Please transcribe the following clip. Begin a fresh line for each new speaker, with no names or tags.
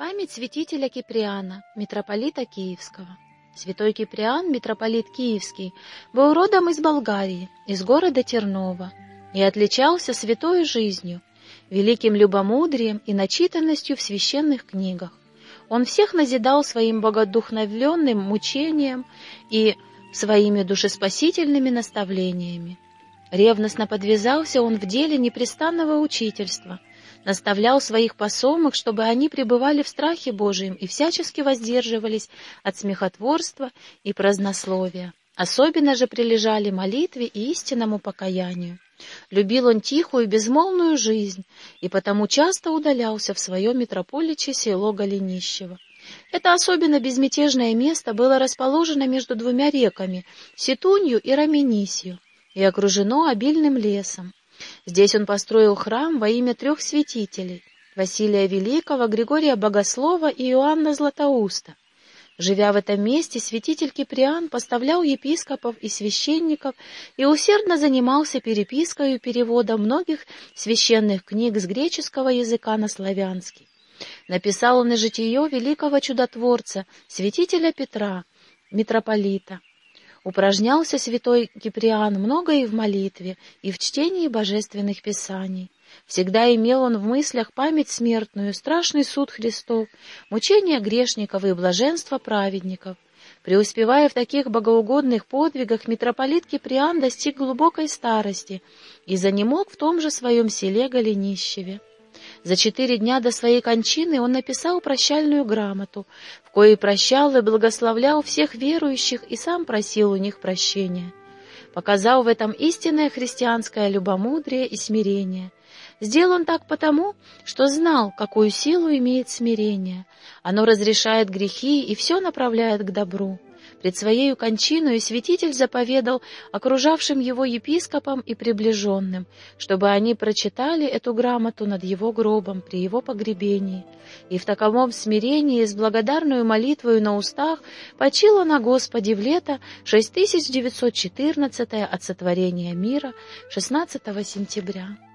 Память святителя Киприана, митрополита Киевского. Святой Киприан, митрополит Киевский, был родом из Болгарии, из города Тернова, и отличался святой жизнью, великим любомудрием и начитанностью в священных книгах. Он всех назидал своим богодухновленным мучением и своими душеспасительными наставлениями. Ревностно подвязался он в деле непрестанного учительства — наставлял своих посомок, чтобы они пребывали в страхе Божием и всячески воздерживались от смехотворства и празднословия. Особенно же прилежали молитве и истинному покаянию. Любил он тихую, безмолвную жизнь, и потому часто удалялся в свое митрополичье село Голенищево. Это особенно безмятежное место было расположено между двумя реками — Ситунью и Раменисью, и окружено обильным лесом. Здесь он построил храм во имя трех святителей — Василия Великого, Григория Богослова и Иоанна Златоуста. Живя в этом месте, святитель Киприан поставлял епископов и священников и усердно занимался перепиской и переводом многих священных книг с греческого языка на славянский. Написал он и житие великого чудотворца, святителя Петра, митрополита. Упражнялся святой Киприан много и в молитве, и в чтении божественных писаний. Всегда имел он в мыслях память смертную, страшный суд Христов, мучения грешников и блаженство праведников. Преуспевая в таких богоугодных подвигах, митрополит Киприан достиг глубокой старости и занемог в том же своем селе Голенищеве. За четыре дня до своей кончины он написал прощальную грамоту, в коей прощал и благословлял всех верующих и сам просил у них прощения. Показал в этом истинное христианское любомудрие и смирение. Сделал он так потому, что знал, какую силу имеет смирение. Оно разрешает грехи и все направляет к добру. Пред своей кончиной святитель заповедал окружавшим его епископам и приближенным, чтобы они прочитали эту грамоту над его гробом при его погребении. И в таковом смирении с благодарную молитвою на устах почило на Господе в лето 6914 от сотворения мира 16 сентября.